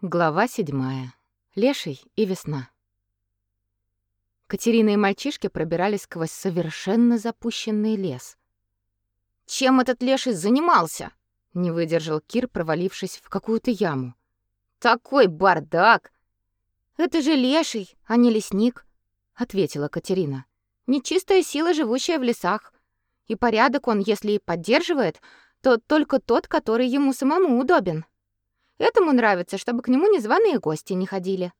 Глава седьмая. Леший и весна. Катерина и мальчишки пробирались сквозь совершенно запущенный лес. «Чем этот леший занимался?» — не выдержал Кир, провалившись в какую-то яму. «Такой бардак!» «Это же леший, а не лесник», — ответила Катерина. «Нечистая сила, живущая в лесах. И порядок он, если и поддерживает, то только тот, который ему самому удобен». Этому нравится, чтобы к нему незваные гости не ходили.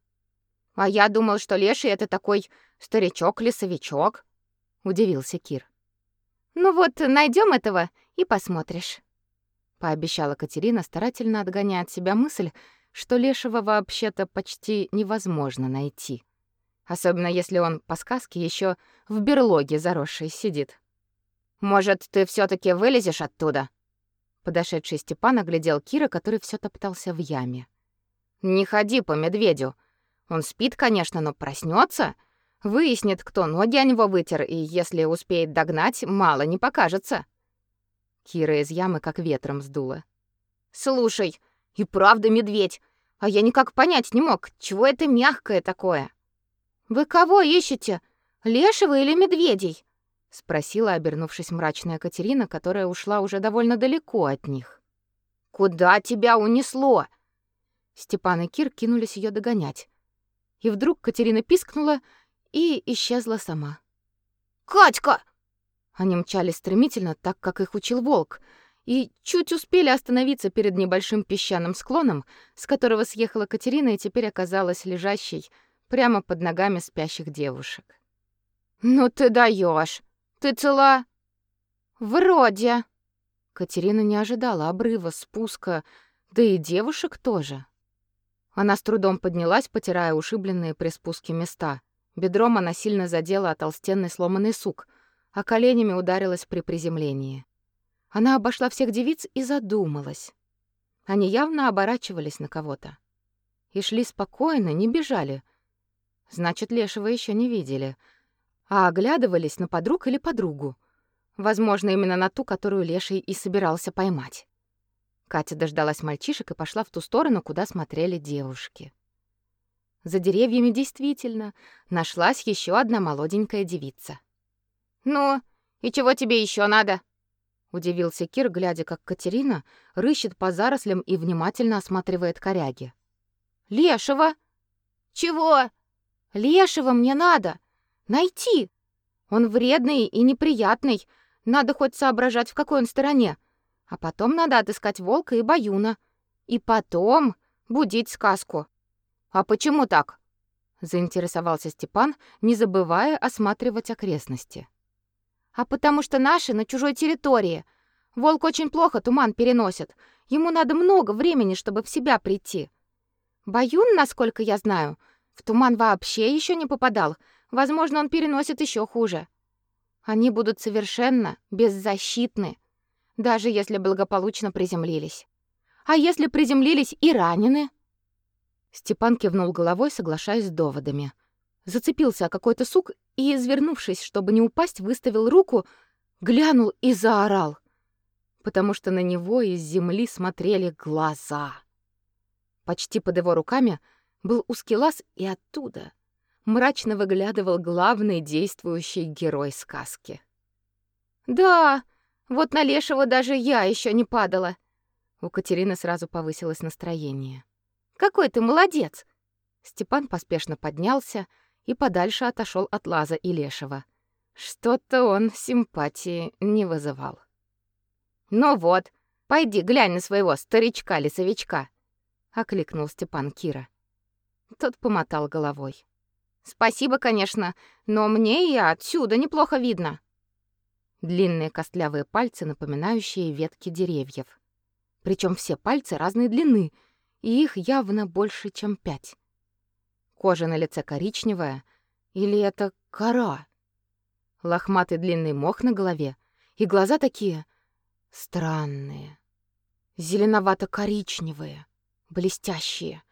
А я думал, что леший это такой старичок-лесовичок, удивился Кир. Ну вот, найдем этого и посмотришь, пообещала Катерина, старательно отгоняя от себя мысль, что лешего вообще-то почти невозможно найти. Особенно если он по сказке еще в берлоге заросшей сидит. Может, ты все таки вылезешь оттуда? Подошедший Степан оглядел Кира, который все топтался в яме. Не ходи по медведю. Он спит, конечно, но проснется, выяснит, кто ноги о него вытер, и если успеет догнать, мало не покажется. Кира из ямы как ветром сдуло. Слушай, и правда медведь. А я никак понять не мог, чего это мягкое такое. Вы кого ищете? Лешего или медведей? Спросила, обернувшись мрачная Катерина, которая ушла уже довольно далеко от них. Куда тебя унесло? Степан и Кир кинулись ее догонять. И вдруг Катерина пискнула и исчезла сама. Катька! Они мчались стремительно, так как их учил волк, и чуть успели остановиться перед небольшим песчаным склоном, с которого съехала Катерина и теперь оказалась лежащей прямо под ногами спящих девушек. Ну ты даешь! Ты цела? Вроде. Катерина не ожидала обрыва, спуска, да и девушек тоже. Она с трудом поднялась, потирая ушибленные при спуске места. Бедром она сильно задела о толстенный сломанный сук, а коленями ударилась при приземлении. Она обошла всех девиц и задумалась. Они явно оборачивались на кого-то. И шли спокойно, не бежали. Значит, Лешего еще не видели — а оглядывались на подруг или подругу. Возможно, именно на ту, которую Леший и собирался поймать. Катя дождалась мальчишек и пошла в ту сторону, куда смотрели девушки. За деревьями действительно нашлась еще одна молоденькая девица. «Ну, и чего тебе еще надо?» Удивился Кир, глядя, как Катерина рыщет по зарослям и внимательно осматривает коряги. «Лешего!» «Чего?» «Лешего мне надо! Найти. Он вредный и неприятный. Надо хоть соображать, в какой он стороне. А потом надо отыскать волка и баюна. И потом будить сказку. А почему так? заинтересовался Степан, не забывая осматривать окрестности. А потому что наши на чужой территории. Волк очень плохо туман переносит. Ему надо много времени, чтобы в себя прийти. Баюн, насколько я знаю, в туман вообще еще не попадал, Возможно, он переносит еще хуже. Они будут совершенно беззащитны, даже если благополучно приземлились. А если приземлились и ранены? Степан кивнул головой, соглашаясь с доводами. Зацепился о какой-то сук и, извернувшись, чтобы не упасть, выставил руку, глянул и заорал, потому что на него из земли смотрели глаза. Почти под его руками был узкий лаз, и оттуда мрачно выглядывал главный действующий герой сказки. Да, вот на лешего даже я еще не падала. У Катерины сразу повысилось настроение. Какой ты молодец. Степан поспешно поднялся и подальше отошел от Лаза и Лешего. Что-то он симпатии не вызывал. Ну вот, пойди глянь на своего старичка-лесовичка, окликнул Степан Кира. Тот помотал головой. Спасибо, конечно, но мне и отсюда неплохо видно. Длинные костлявые пальцы, напоминающие ветки деревьев. Причем все пальцы разной длины, и их явно больше, чем пять. Кожа на лице коричневая, или это кора? Лохматый длинный мох на голове, и глаза такие странные, зеленовато-коричневые, блестящие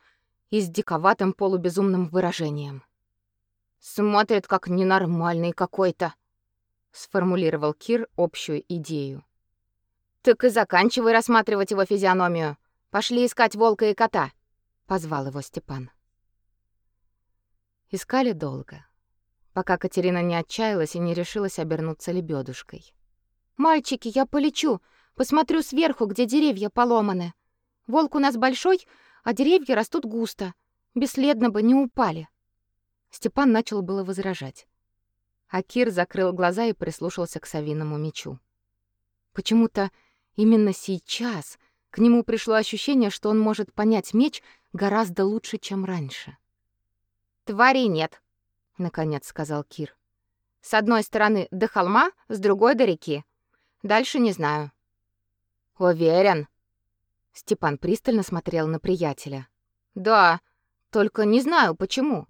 и с диковатым полубезумным выражением. Смотрит как ненормальный какой-то, сформулировал Кир общую идею. Так и заканчивай рассматривать его физиономию. Пошли искать волка и кота. позвал его Степан. Искали долго, пока Катерина не отчаялась и не решилась обернуться лебедушкой. Мальчики, я полечу, посмотрю сверху, где деревья поломаны. Волк у нас большой, а деревья растут густо, бесследно бы не упали. Степан начал было возражать. А Кир закрыл глаза и прислушался к совиному мечу. Почему-то именно сейчас к нему пришло ощущение, что он может понять меч гораздо лучше, чем раньше. Твари нет, наконец сказал Кир. С одной стороны до холма, с другой до реки. Дальше не знаю. Уверен. Степан пристально смотрел на приятеля. Да, только не знаю почему.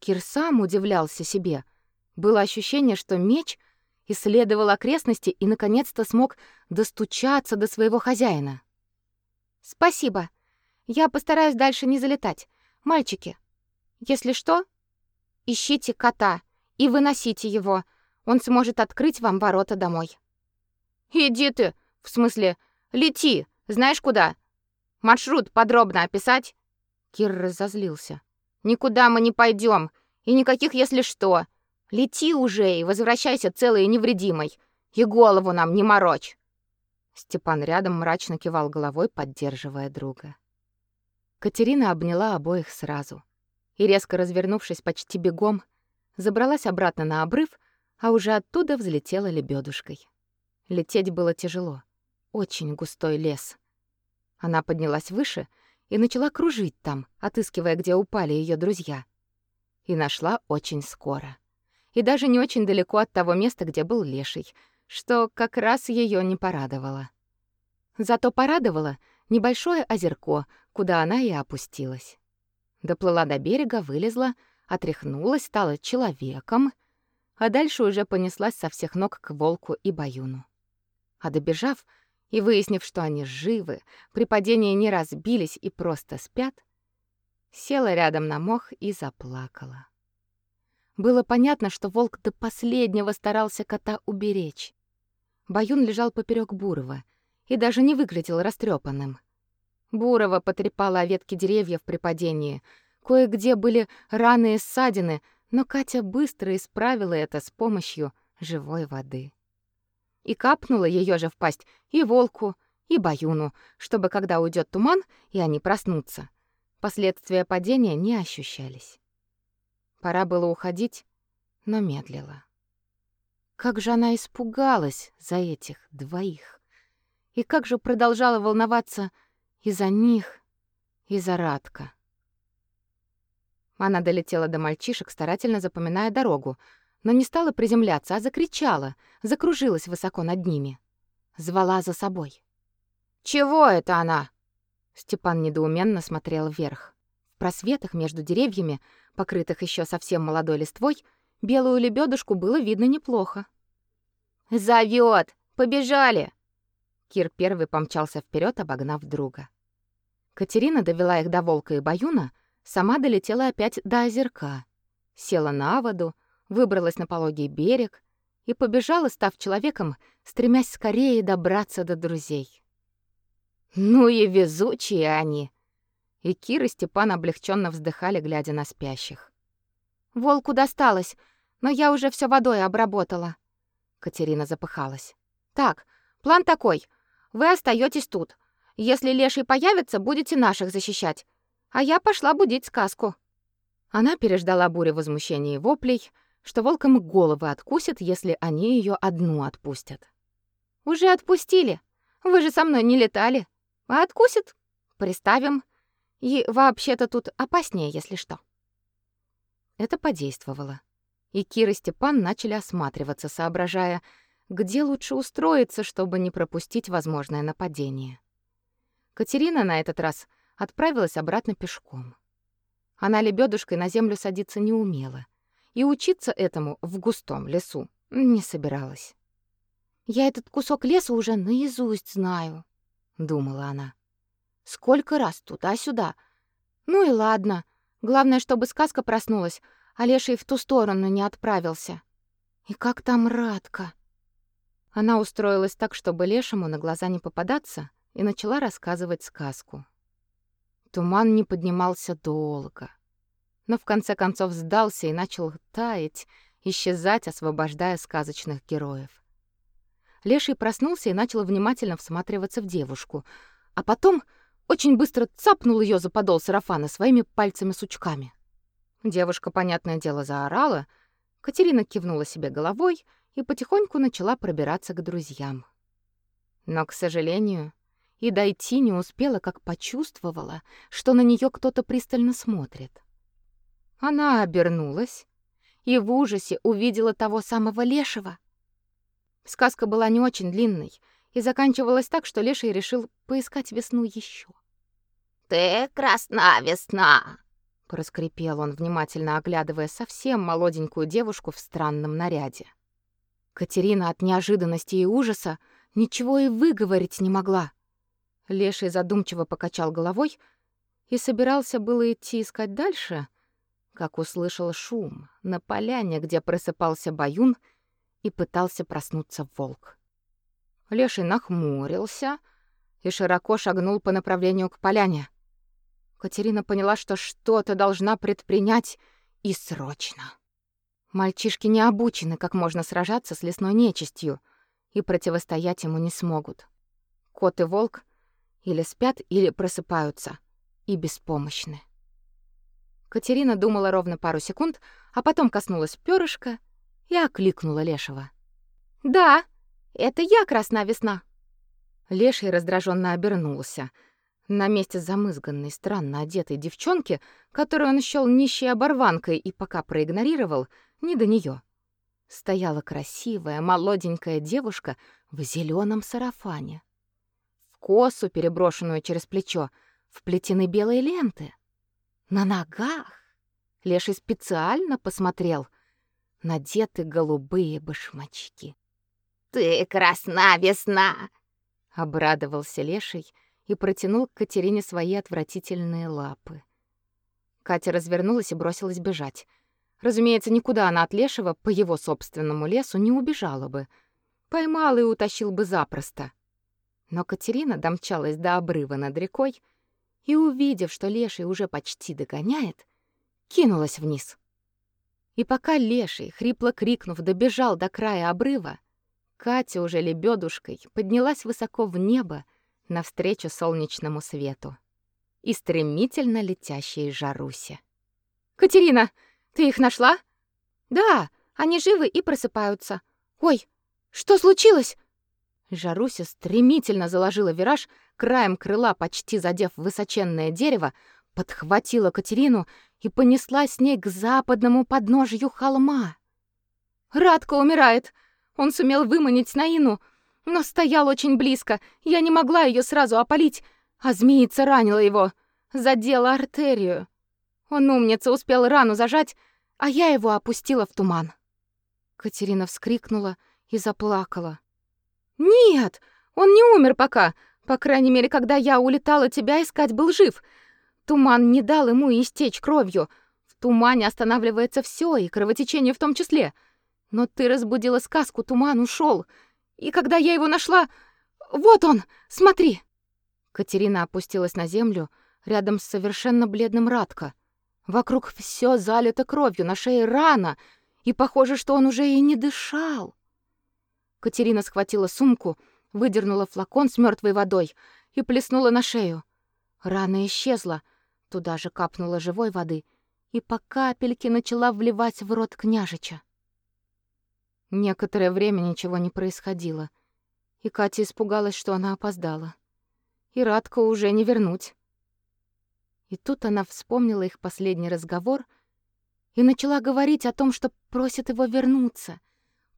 Кир сам удивлялся себе. Было ощущение, что меч исследовал окрестности и наконец-то смог достучаться до своего хозяина. Спасибо. Я постараюсь дальше не залетать. Мальчики, если что, ищите кота и выносите его. Он сможет открыть вам ворота домой. Иди ты, в смысле, лети. Знаешь куда? Маршрут подробно описать? Кир разозлился. Никуда мы не пойдем, и никаких если что. Лети уже и возвращайся целой и невредимой. И голову нам не морочь. Степан рядом мрачно кивал головой, поддерживая друга. Катерина обняла обоих сразу и, резко развернувшись почти бегом, забралась обратно на обрыв, а уже оттуда взлетела лебедушкой. Лететь было тяжело. Очень густой лес. Она поднялась выше и начала кружить там, отыскивая, где упали ее друзья. И нашла очень скоро. И даже не очень далеко от того места, где был леший, что как раз ее не порадовало. Зато порадовало небольшое озерко, куда она и опустилась. Доплыла до берега, вылезла, отряхнулась, стала человеком, а дальше уже понеслась со всех ног к волку и баюну. А добежав и выяснив, что они живы, при падении не разбились и просто спят, села рядом на мох и заплакала. Было понятно, что волк до последнего старался кота уберечь. Баюн лежал поперек Бурова и даже не выглядел растрепанным. Бурова потрепала о ветки деревьев при падении. Кое-где были раны и ссадины, но Катя быстро исправила это с помощью живой воды. И капнула ее же в пасть и волку, и баюну, чтобы когда уйдет туман и они проснутся, последствия падения не ощущались. Пора было уходить, но медлила. Как же она испугалась за этих двоих. И как же продолжала волноваться и за них, и за Радка. Она долетела до мальчишек, старательно запоминая дорогу, но не стала приземляться, а закричала, закружилась высоко над ними. Звала за собой. «Чего это она?» Степан недоуменно смотрел вверх. В просветах между деревьями, покрытых еще совсем молодой листвой, белую лебедушку было видно неплохо. «Зовёт! Побежали!» Кир первый помчался вперед, обогнав друга. Катерина довела их до Волка и Баюна, сама долетела опять до озерка, села на воду, выбралась на пологий берег и побежала, став человеком, стремясь скорее добраться до друзей. Ну и везучие они. И Кир и Степан облегченно вздыхали, глядя на спящих. Волку досталось, но я уже все водой обработала. Катерина запыхалась. Так, план такой: вы остаетесь тут. Если леший появится, будете наших защищать. А я пошла будить сказку. Она переждала бурю возмущения и воплей, что волкам головы откусят, если они ее одну отпустят. Уже отпустили. Вы же со мной не летали. А откусят? Приставим. И вообще-то тут опаснее, если что. Это подействовало. И Кира и Степан начали осматриваться, соображая, где лучше устроиться, чтобы не пропустить возможное нападение. Катерина на этот раз отправилась обратно пешком. Она лебедушкой на землю садиться не умела, и учиться этому в густом лесу не собиралась. «Я этот кусок леса уже наизусть знаю», — думала она. «Сколько раз туда-сюда. Ну и ладно. Главное, чтобы сказка проснулась, а леший в ту сторону не отправился. И как там Радка?» Она устроилась так, чтобы лешему на глаза не попадаться, и начала рассказывать сказку. Туман не поднимался долго, но в конце концов сдался и начал таять, исчезать, освобождая сказочных героев. Леший проснулся и начал внимательно всматриваться в девушку, а потом очень быстро цапнул ее за подол сарафана своими пальцами-сучками. Девушка, понятное дело, заорала. Катерина кивнула себе головой и потихоньку начала пробираться к друзьям. Но, к сожалению, и дойти не успела, как почувствовала, что на нее кто-то пристально смотрит. Она обернулась и в ужасе увидела того самого лешего. Сказка была не очень длинной и заканчивалась так, что леший решил поискать весну еще. «Ты красна весна!» — проскрипел он, внимательно оглядывая совсем молоденькую девушку в странном наряде. Катерина от неожиданности и ужаса ничего и выговорить не могла. Леший задумчиво покачал головой и собирался было идти искать дальше, как услышал шум на поляне, где просыпался Баюн, и пытался проснуться волк. Леший нахмурился и широко шагнул по направлению к поляне. Катерина поняла, что что-то должна предпринять и срочно. Мальчишки не обучены, как можно сражаться с лесной нечистью, и противостоять ему не смогут. Кот и волк или спят, или просыпаются и беспомощны. Катерина думала ровно пару секунд, а потом коснулась перышка и окликнула Лешего. «Да, это я, Красная Весна!» Леший раздраженно обернулся. На месте замызганной, странно одетой девчонки, которую он счёл нищей оборванкой и пока проигнорировал, не до нее. Стояла красивая, молоденькая девушка в зеленом сарафане косу, переброшенную через плечо, вплетены белые ленты. На ногах Леший специально посмотрел надеты голубые башмачки. «Ты красна весна!» — обрадовался Леший и протянул к Катерине свои отвратительные лапы. Катя развернулась и бросилась бежать. Разумеется, никуда она от Лешего по его собственному лесу не убежала бы. Поймал и утащил бы запросто. Но Катерина домчалась до обрыва над рекой и, увидев, что леший уже почти догоняет, кинулась вниз. И пока леший, хрипло крикнув, добежал до края обрыва, Катя уже лебедушкой поднялась высоко в небо навстречу солнечному свету и стремительно летящей Жарусе. «Катерина, ты их нашла?» «Да, они живы и просыпаются. Ой, что случилось?» Жаруся стремительно заложила вираж, краем крыла почти задев высоченное дерево, подхватила Катерину и понесла с ней к западному подножью холма. Радко умирает. Он сумел выманить Наину, но стоял очень близко. Я не могла ее сразу опалить, а змеица ранила его, задела артерию. Он умница, успел рану зажать, а я его опустила в туман. Катерина вскрикнула и заплакала. Нет, он не умер пока. По крайней мере, когда я улетала тебя искать, был жив. Туман не дал ему истечь кровью. В тумане останавливается все, и кровотечение в том числе. Но ты разбудила сказку, туман ушел. И когда я его нашла, вот он, смотри. Катерина опустилась на землю рядом с совершенно бледным Радко. Вокруг все залито кровью, на шее рана, и похоже, что он уже и не дышал. Катерина схватила сумку, выдернула флакон с мертвой водой и плеснула на шею. Рана исчезла, туда же капнула живой воды и по капельке начала вливать в рот княжича. Некоторое время ничего не происходило, и Катя испугалась, что она опоздала. И Радку уже не вернуть. И тут она вспомнила их последний разговор и начала говорить о том, что просит его вернуться,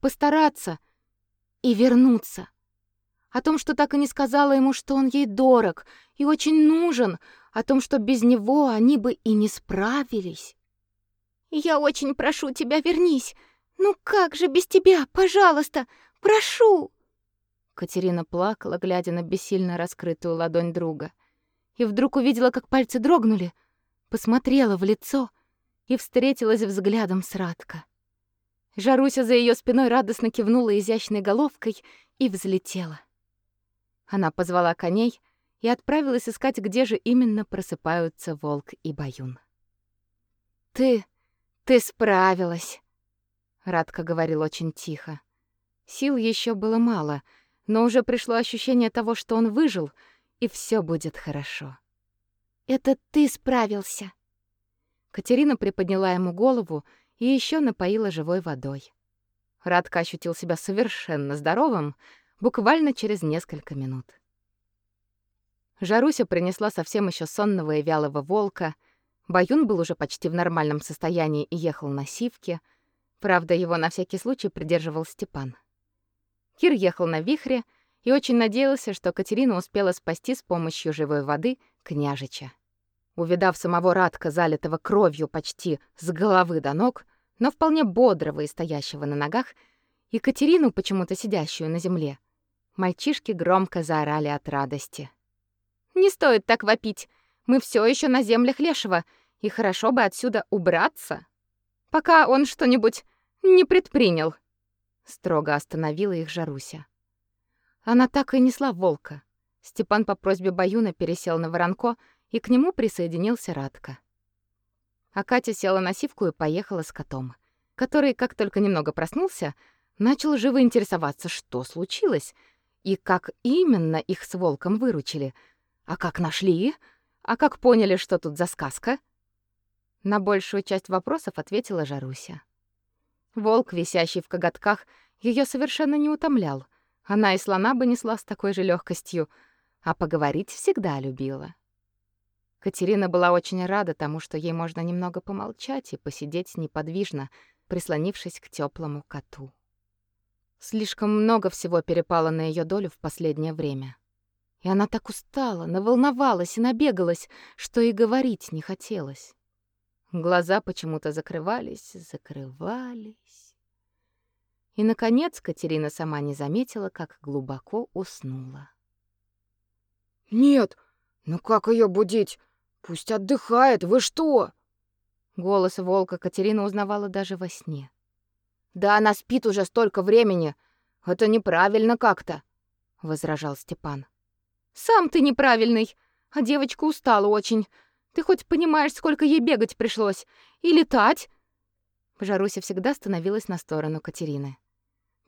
постараться — и вернуться. О том, что так и не сказала ему, что он ей дорог и очень нужен, о том, что без него они бы и не справились. «Я очень прошу тебя, вернись! Ну как же без тебя? Пожалуйста, прошу!» Катерина плакала, глядя на бессильно раскрытую ладонь друга. И вдруг увидела, как пальцы дрогнули, посмотрела в лицо и встретилась взглядом с Радко. Жаруся за ее спиной радостно кивнула изящной головкой и взлетела. Она позвала коней и отправилась искать, где же именно просыпаются волк и баюн. «Ты... ты справилась!» Радка говорил очень тихо. Сил еще было мало, но уже пришло ощущение того, что он выжил, и все будет хорошо. «Это ты справился!» Катерина приподняла ему голову и еще напоила живой водой. Радка ощутил себя совершенно здоровым буквально через несколько минут. Жаруся принесла совсем еще сонного и вялого волка. Баюн был уже почти в нормальном состоянии и ехал на сивке. Правда, его на всякий случай придерживал Степан. Кир ехал на вихре и очень надеялся, что Катерина успела спасти с помощью живой воды княжича. Увидав самого Радка, залитого кровью почти с головы до ног, но вполне бодрого и стоящего на ногах, и Катерину, почему-то сидящую на земле. Мальчишки громко заорали от радости. «Не стоит так вопить. Мы все еще на землях Лешего, и хорошо бы отсюда убраться, пока он что-нибудь не предпринял». Строго остановила их Жаруся. Она так и несла волка. Степан по просьбе Баюна пересел на воронко, и к нему присоединился Радка. А Катя села на сивку и поехала с котом, который, как только немного проснулся, начал живо интересоваться, что случилось и как именно их с волком выручили, а как нашли, а как поняли, что тут за сказка. На большую часть вопросов ответила Жаруся. Волк, висящий в коготках, ее совершенно не утомлял. Она и слона бы несла с такой же легкостью, а поговорить всегда любила. Катерина была очень рада тому, что ей можно немного помолчать и посидеть неподвижно, прислонившись к теплому коту. Слишком много всего перепало на ее долю в последнее время. И она так устала, наволновалась и набегалась, что и говорить не хотелось. Глаза почему-то закрывались, закрывались. И наконец Катерина сама не заметила, как глубоко уснула. Нет, ну как ее будить? Пусть отдыхает. Вы что? Голос волка Катерина узнавала даже во сне. Да она спит уже столько времени. Это неправильно как-то, возражал Степан. Сам ты неправильный, а девочка устала очень. Ты хоть понимаешь, сколько ей бегать пришлось и летать? Жаруся всегда становилась на сторону Катерины.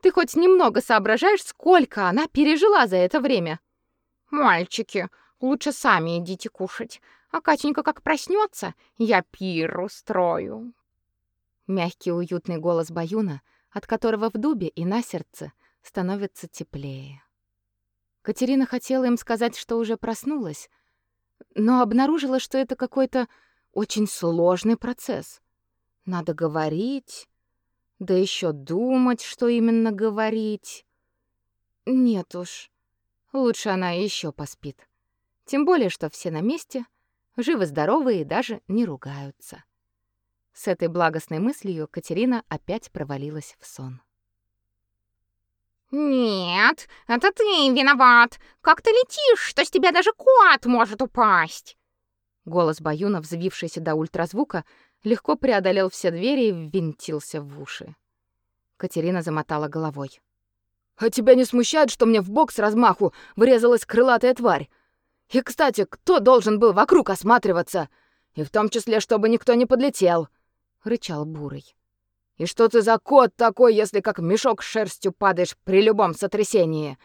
Ты хоть немного соображаешь, сколько она пережила за это время? Мальчики, лучше сами идите кушать. А Катенька как проснется, я пир устрою. Мягкий уютный голос Баюна, от которого в дубе и на сердце становится теплее. Катерина хотела им сказать, что уже проснулась, но обнаружила, что это какой-то очень сложный процесс. Надо говорить, да еще думать, что именно говорить. Нет уж, лучше она еще поспит. Тем более, что все на месте, живы-здоровы и даже не ругаются. С этой благостной мыслью Катерина опять провалилась в сон. «Нет, это ты виноват. Как ты летишь, что с тебя даже кот может упасть?» Голос Баюна, взвившийся до ультразвука, легко преодолел все двери и ввинтился в уши. Катерина замотала головой. «А тебя не смущает, что мне в бок с размаху врезалась крылатая тварь? И, кстати, кто должен был вокруг осматриваться? И в том числе, чтобы никто не подлетел?» — рычал Бурый. «И что ты за кот такой, если как мешок с шерстью падаешь при любом сотрясении?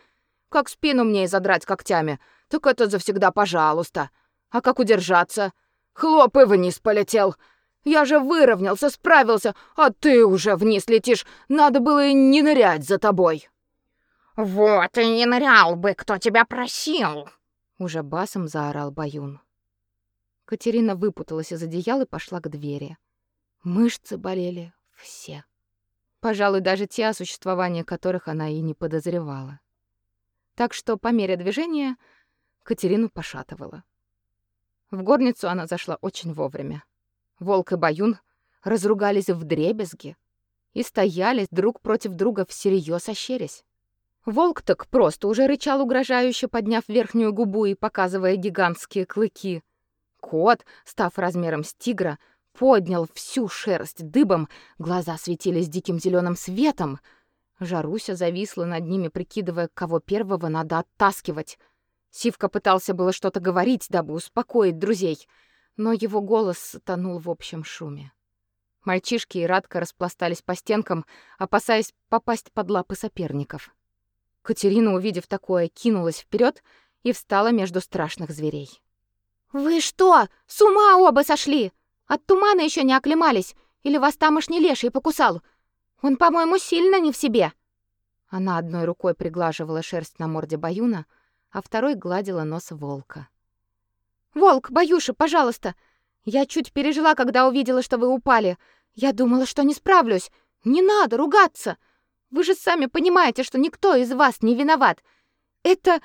Как спину мне и задрать когтями, так это завсегда пожалуйста. А как удержаться? Хлоп и вниз полетел. Я же выровнялся, справился, а ты уже вниз летишь. Надо было и не нырять за тобой». «Вот и не нырял бы, кто тебя просил!» уже басом заорал Баюн. Катерина выпуталась из одеяла и пошла к двери. Мышцы болели все. Пожалуй, даже те, о существовании которых она и не подозревала. Так что по мере движения Катерину пошатывало. В горницу она зашла очень вовремя. Волк и Баюн разругались вдребезги и стояли друг против друга всерьез ощерясь. Волк так просто уже рычал угрожающе, подняв верхнюю губу и показывая гигантские клыки. Кот, став размером с тигра, поднял всю шерсть дыбом, глаза светились диким зеленым светом. Жаруся зависла над ними, прикидывая, кого первого надо оттаскивать. Сивка пытался было что-то говорить, дабы успокоить друзей, но его голос тонул в общем шуме. Мальчишки и Радка распластались по стенкам, опасаясь попасть под лапы соперников. Катерина, увидев такое, кинулась вперед и встала между страшных зверей. «Вы что, с ума оба сошли? От тумана еще не оклемались? Или вас тамошний леший покусал? Он, по-моему, сильно не в себе». Она одной рукой приглаживала шерсть на морде Баюна, а второй гладила нос волка. «Волк, Баюша, пожалуйста! Я чуть пережила, когда увидела, что вы упали. Я думала, что не справлюсь. Не надо ругаться. Вы же сами понимаете, что никто из вас не виноват. Это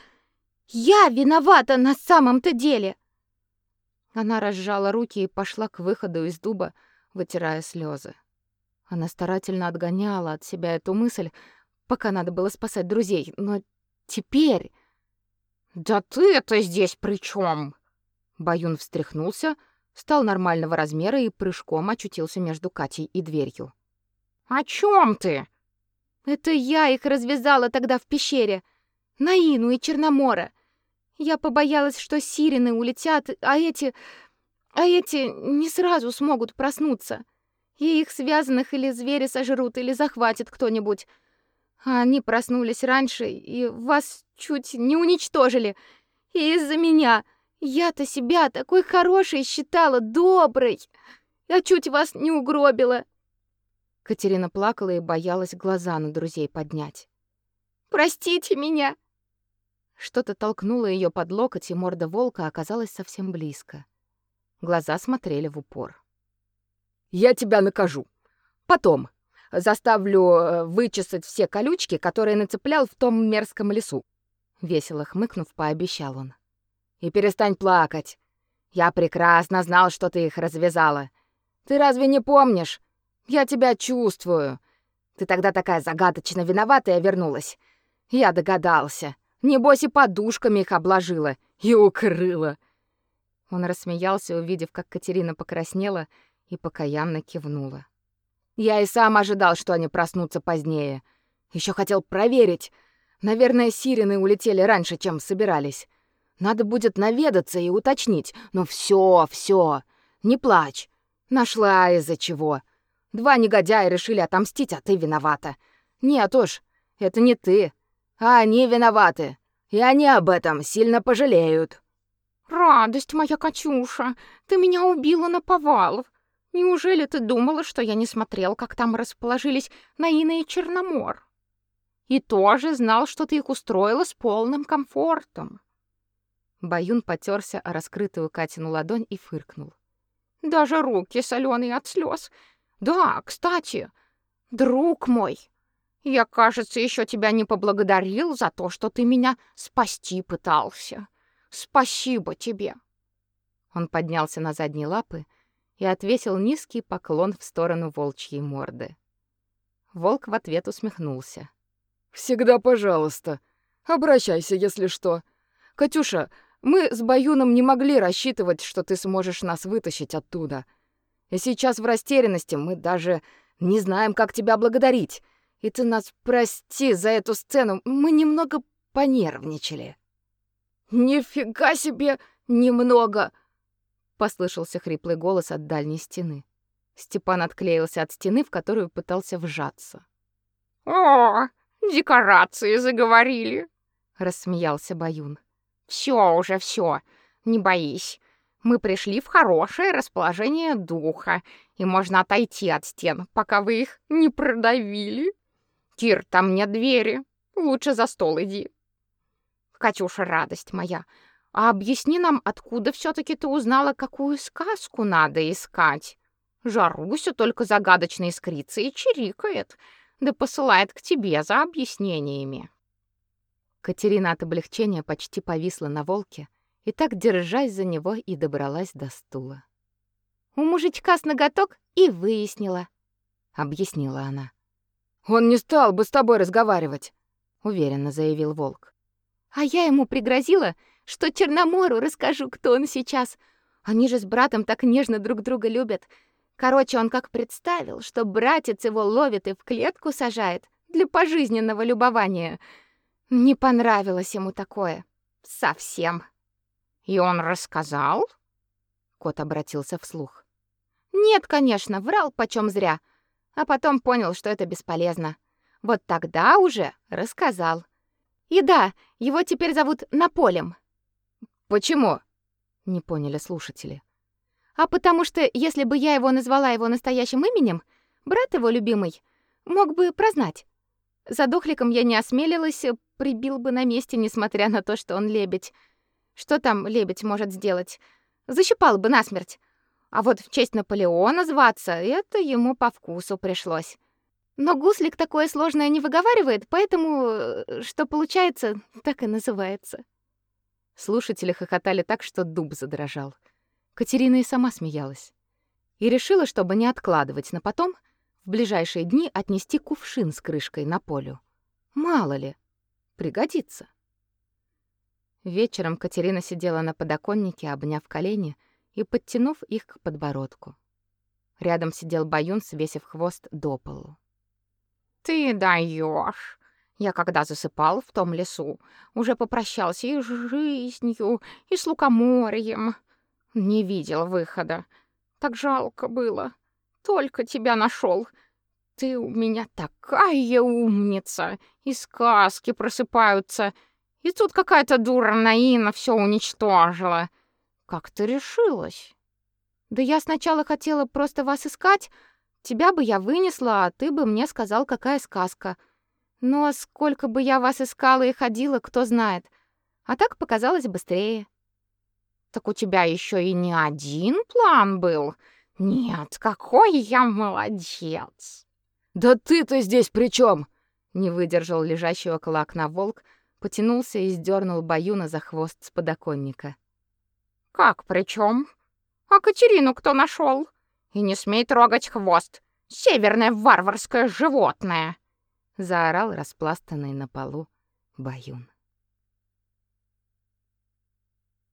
я виновата на самом-то деле!» Она разжала руки и пошла к выходу из дуба, вытирая слезы. Она старательно отгоняла от себя эту мысль, пока надо было спасать друзей, но теперь... «Да ты-то здесь при чем? Баюн встряхнулся, стал нормального размера и прыжком очутился между Катей и дверью. «О чем ты?» «Это я их развязала тогда в пещере. Наину и Черномора. Я побоялась, что сирены улетят, а эти... А эти не сразу смогут проснуться. И их связанных или звери сожрут, или захватит кто-нибудь. А они проснулись раньше и вас чуть не уничтожили. И из-за меня. Я-то себя такой хорошей считала, доброй. Я чуть вас не угробила. Катерина плакала и боялась глаза на друзей поднять. Простите меня. Что-то толкнуло ее под локоть, и морда волка оказалась совсем близко. Глаза смотрели в упор. «Я тебя накажу. Потом. Заставлю э, вычесать все колючки, которые нацеплял в том мерзком лесу». Весело хмыкнув, пообещал он. «И перестань плакать. Я прекрасно знал, что ты их развязала. Ты разве не помнишь? Я тебя чувствую. Ты тогда такая загадочно виноватая вернулась. Я догадался. Небось и подушками их обложила и укрыла. Он рассмеялся, увидев, как Катерина покраснела и покаянно кивнула. Я и сам ожидал, что они проснутся позднее. Еще хотел проверить. Наверное, сирены улетели раньше, чем собирались. Надо будет наведаться и уточнить. Но все, все, не плачь. Нашла из-за чего. Два негодяя решили отомстить, а ты виновата. Нет уж, это не ты. А они виноваты. И они об этом сильно пожалеют. Радость моя Катюша, ты меня убила на повал. Неужели ты думала, что я не смотрел, как там расположились Наина и Черномор? И тоже знал, что ты их устроила с полным комфортом. Баюн потерся о раскрытую Катину ладонь и фыркнул. Даже руки соленые от слез. Да, кстати, друг мой, я, кажется, еще тебя не поблагодарил за то, что ты меня спасти пытался. Спасибо тебе. Он поднялся на задние лапы и отвесил низкий поклон в сторону волчьей морды. Волк в ответ усмехнулся. Всегда, пожалуйста. Обращайся, если что. Катюша, мы с Баюном не могли рассчитывать, что ты сможешь нас вытащить оттуда. И сейчас в растерянности мы даже не знаем, как тебя благодарить. И ты нас прости за эту сцену, мы немного понервничали. Нифига себе, немного, послышался хриплый голос от дальней стены. Степан отклеился от стены, в которую пытался вжаться. О, декорации заговорили, рассмеялся Баюн. Все уже, все. Не боись. Мы пришли в хорошее расположение духа, и можно отойти от стен, пока вы их не продавили. Кир, там нет двери. Лучше за стол иди. Катюша, радость моя, а объясни нам, откуда все таки ты узнала, какую сказку надо искать? Жаруся только загадочно искрится и чирикает, да посылает к тебе за объяснениями. Катерина от облегчения почти повисла на волке и так, держась за него, и добралась до стула. «У мужичка с ноготок и выяснила», — объяснила она. Он не стал бы с тобой разговаривать, уверенно заявил волк. А я ему пригрозила, что Черномору расскажу, кто он сейчас. Они же с братом так нежно друг друга любят. Короче, он как представил, что братец его ловит и в клетку сажает для пожизненного любования. Не понравилось ему такое. совсем. И он рассказал? Кот обратился вслух. Нет, конечно, врал почем зря. А потом понял, что это бесполезно. Вот тогда уже рассказал. И да, его теперь зовут Наполем. Почему? Не поняли слушатели. А потому что если бы я его назвала его настоящим именем, брат его любимый мог бы прознать. За дохликом я не осмелилась, прибил бы на месте, несмотря на то, что он лебедь. Что там лебедь может сделать? Защипал бы насмерть. А вот в честь Наполеона зваться это ему по вкусу пришлось. Но гуслик такое сложное не выговаривает, поэтому э, что получается, так и называется. Слушатели хохотали так, что дуб задрожал. Катерина и сама смеялась. И решила, чтобы не откладывать на потом, в ближайшие дни отнести кувшин с крышкой на полю. Мало ли, пригодится. Вечером Катерина сидела на подоконнике, обняв колени и подтянув их к подбородку. Рядом сидел Баюн, свесив хвост до полу. Ты даешь. Я когда засыпал в том лесу, уже попрощался и с жизнью, и с лукоморьем. Не видел выхода. Так жалко было. Только тебя нашел. Ты у меня такая умница. И сказки просыпаются. И тут какая-то дура Наина все уничтожила. Как ты решилась? Да я сначала хотела просто вас искать. Тебя бы я вынесла, а ты бы мне сказал, какая сказка. Но сколько бы я вас искала и ходила, кто знает. А так показалось быстрее. Так у тебя еще и не один план был. Нет, какой я молодец. Да ты-то здесь при чем? Не выдержал лежащий около окна волк, потянулся и сдернул Баюна за хвост с подоконника. Как при чем? А Катерину кто нашел? И не смей трогать хвост. Северное варварское животное, заорал распластанный на полу Баюн.